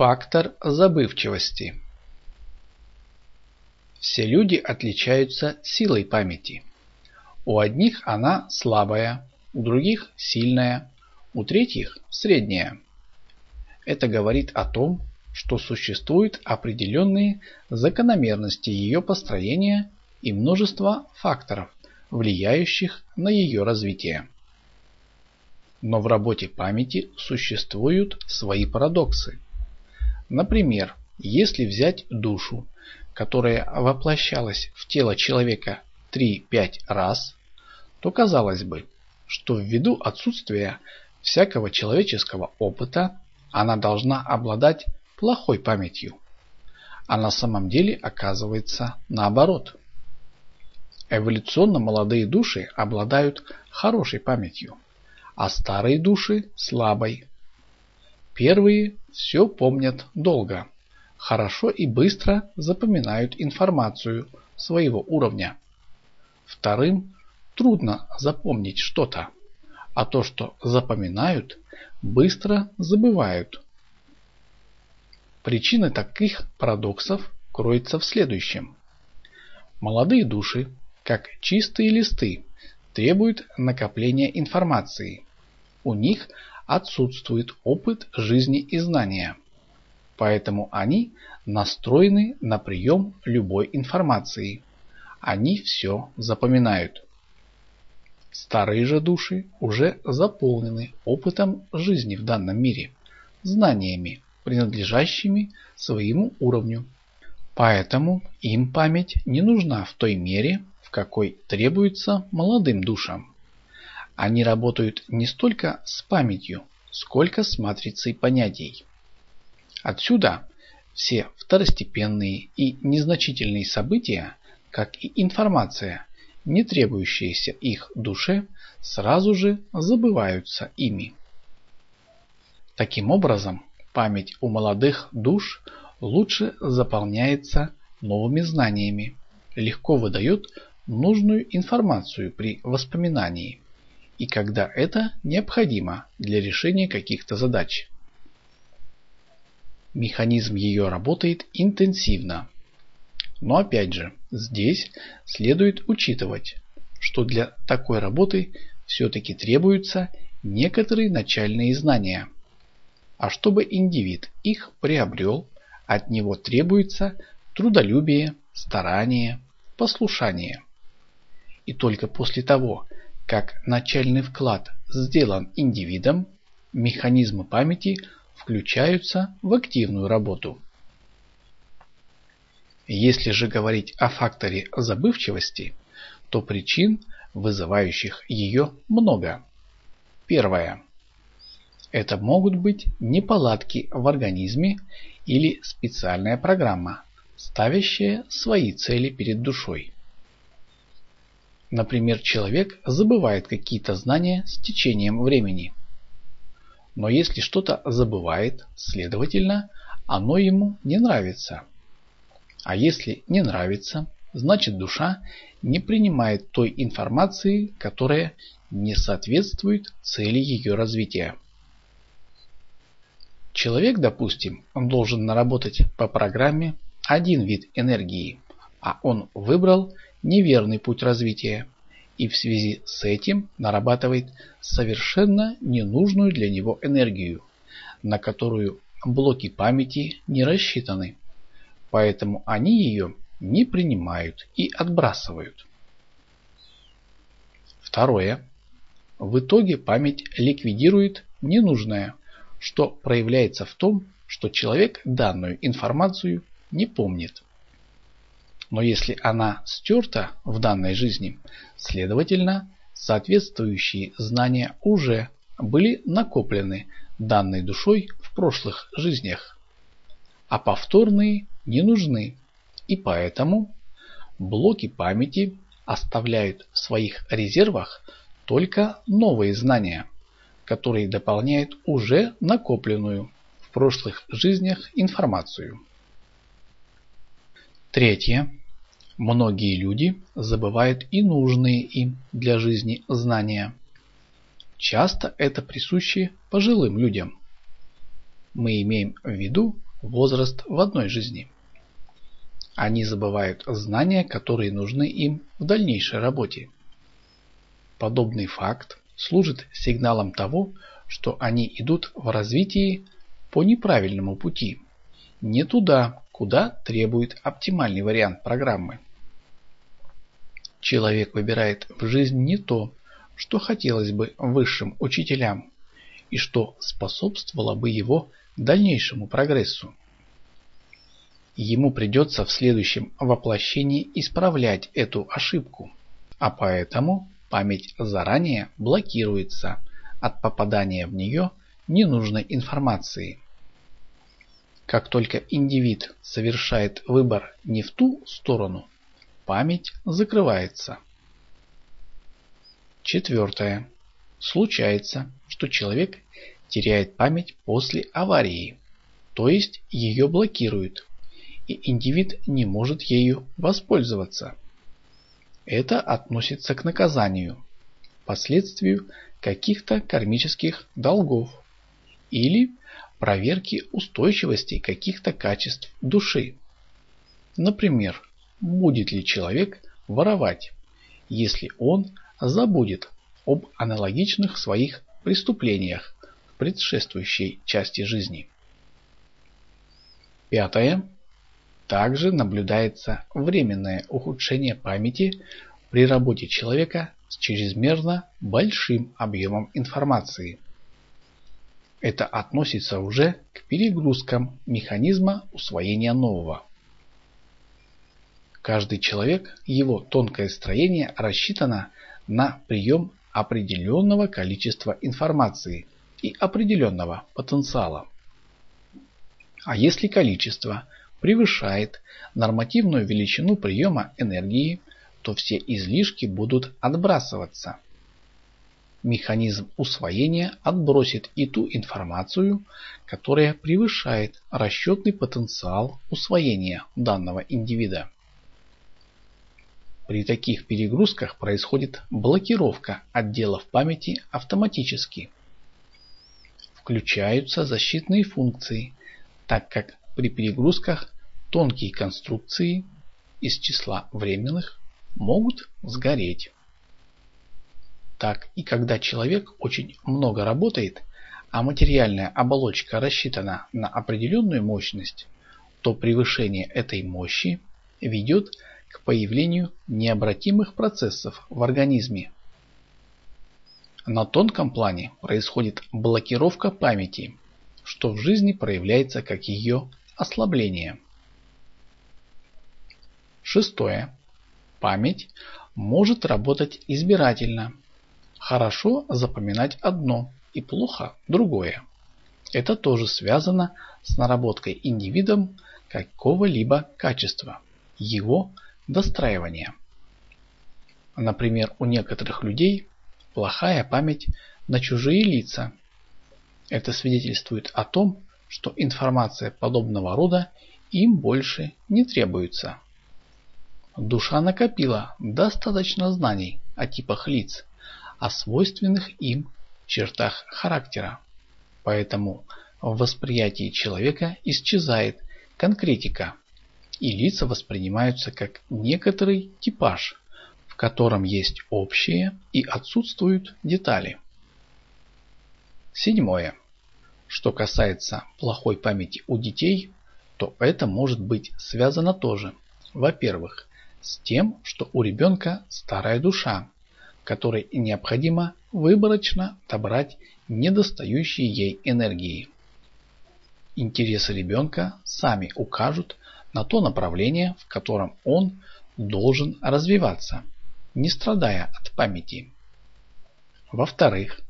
Фактор забывчивости Все люди отличаются силой памяти. У одних она слабая, у других сильная, у третьих средняя. Это говорит о том, что существуют определенные закономерности ее построения и множество факторов, влияющих на ее развитие. Но в работе памяти существуют свои парадоксы. Например, если взять душу, которая воплощалась в тело человека 3-5 раз, то казалось бы, что ввиду отсутствия всякого человеческого опыта она должна обладать плохой памятью. А на самом деле оказывается наоборот. Эволюционно молодые души обладают хорошей памятью, а старые души слабой. Первые все помнят долго, хорошо и быстро запоминают информацию своего уровня. Вторым трудно запомнить что-то, а то, что запоминают, быстро забывают. Причина таких парадоксов кроется в следующем. Молодые души, как чистые листы, требуют накопления информации. У них отсутствует опыт жизни и знания. Поэтому они настроены на прием любой информации. Они все запоминают. Старые же души уже заполнены опытом жизни в данном мире, знаниями, принадлежащими своему уровню. Поэтому им память не нужна в той мере, в какой требуется молодым душам. Они работают не столько с памятью, сколько с матрицей понятий. Отсюда все второстепенные и незначительные события, как и информация, не требующиеся их душе, сразу же забываются ими. Таким образом, память у молодых душ лучше заполняется новыми знаниями, легко выдает нужную информацию при воспоминании и когда это необходимо для решения каких-то задач. Механизм ее работает интенсивно, но опять же, здесь следует учитывать, что для такой работы все-таки требуются некоторые начальные знания. А чтобы индивид их приобрел, от него требуется трудолюбие, старание, послушание. И только после того, как начальный вклад сделан индивидом, механизмы памяти включаются в активную работу. Если же говорить о факторе забывчивости, то причин, вызывающих ее, много. Первое. Это могут быть неполадки в организме или специальная программа, ставящая свои цели перед душой. Например, человек забывает какие-то знания с течением времени. Но если что-то забывает, следовательно, оно ему не нравится. А если не нравится, значит душа не принимает той информации, которая не соответствует цели ее развития. Человек, допустим, должен наработать по программе один вид энергии, а он выбрал неверный путь развития и в связи с этим нарабатывает совершенно ненужную для него энергию, на которую блоки памяти не рассчитаны поэтому они ее не принимают и отбрасывают. Второе. В итоге память ликвидирует ненужное, что проявляется в том, что человек данную информацию не помнит. Но если она стерта в данной жизни, следовательно, соответствующие знания уже были накоплены данной душой в прошлых жизнях, а повторные не нужны, и поэтому блоки памяти оставляют в своих резервах только новые знания, которые дополняют уже накопленную в прошлых жизнях информацию. Третье. Многие люди забывают и нужные им для жизни знания. Часто это присуще пожилым людям. Мы имеем в виду возраст в одной жизни. Они забывают знания, которые нужны им в дальнейшей работе. Подобный факт служит сигналом того, что они идут в развитии по неправильному пути, не туда, куда требует оптимальный вариант программы. Человек выбирает в жизнь не то, что хотелось бы высшим учителям, и что способствовало бы его дальнейшему прогрессу. Ему придется в следующем воплощении исправлять эту ошибку, а поэтому память заранее блокируется от попадания в нее ненужной информации. Как только индивид совершает выбор не в ту сторону, память закрывается. Четвертое. Случается, что человек теряет память после аварии, то есть ее блокируют, и индивид не может ею воспользоваться. Это относится к наказанию, последствию каких-то кармических долгов или проверки устойчивости каких-то качеств души. Например, будет ли человек воровать, если он забудет об аналогичных своих преступлениях в предшествующей части жизни. Пятое. Также наблюдается временное ухудшение памяти при работе человека с чрезмерно большим объемом информации. Это относится уже к перегрузкам механизма усвоения нового. Каждый человек, его тонкое строение рассчитано на прием определенного количества информации и определенного потенциала. А если количество превышает нормативную величину приема энергии, то все излишки будут отбрасываться. Механизм усвоения отбросит и ту информацию, которая превышает расчетный потенциал усвоения данного индивида. При таких перегрузках происходит блокировка отделов памяти автоматически. Включаются защитные функции, так как при перегрузках тонкие конструкции из числа временных могут сгореть. Так и когда человек очень много работает, а материальная оболочка рассчитана на определенную мощность, то превышение этой мощи ведет к к появлению необратимых процессов в организме. На тонком плане происходит блокировка памяти, что в жизни проявляется как ее ослабление. Шестое. Память может работать избирательно. Хорошо запоминать одно и плохо другое. Это тоже связано с наработкой индивидом какого-либо качества, его Достраивание. Например, у некоторых людей плохая память на чужие лица. Это свидетельствует о том, что информация подобного рода им больше не требуется. Душа накопила достаточно знаний о типах лиц, о свойственных им чертах характера. Поэтому в восприятии человека исчезает конкретика и лица воспринимаются как некоторый типаж, в котором есть общее и отсутствуют детали. Седьмое. Что касается плохой памяти у детей, то это может быть связано тоже, во-первых, с тем, что у ребенка старая душа, которой необходимо выборочно добрать недостающие ей энергии. Интересы ребенка сами укажут на то направление, в котором он должен развиваться, не страдая от памяти. Во-вторых,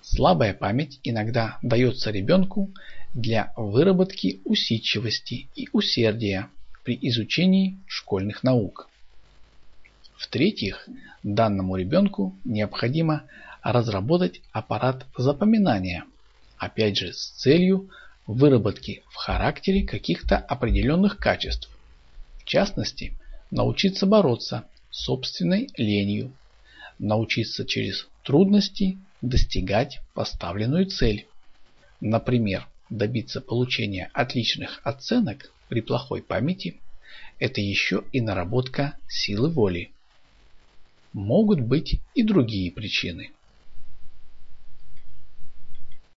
слабая память иногда дается ребенку для выработки усидчивости и усердия при изучении школьных наук. В-третьих, данному ребенку необходимо разработать аппарат запоминания, опять же с целью выработки в характере каких-то определенных качеств. В частности, научиться бороться с собственной ленью, научиться через трудности достигать поставленную цель. Например, добиться получения отличных оценок при плохой памяти – это еще и наработка силы воли. Могут быть и другие причины.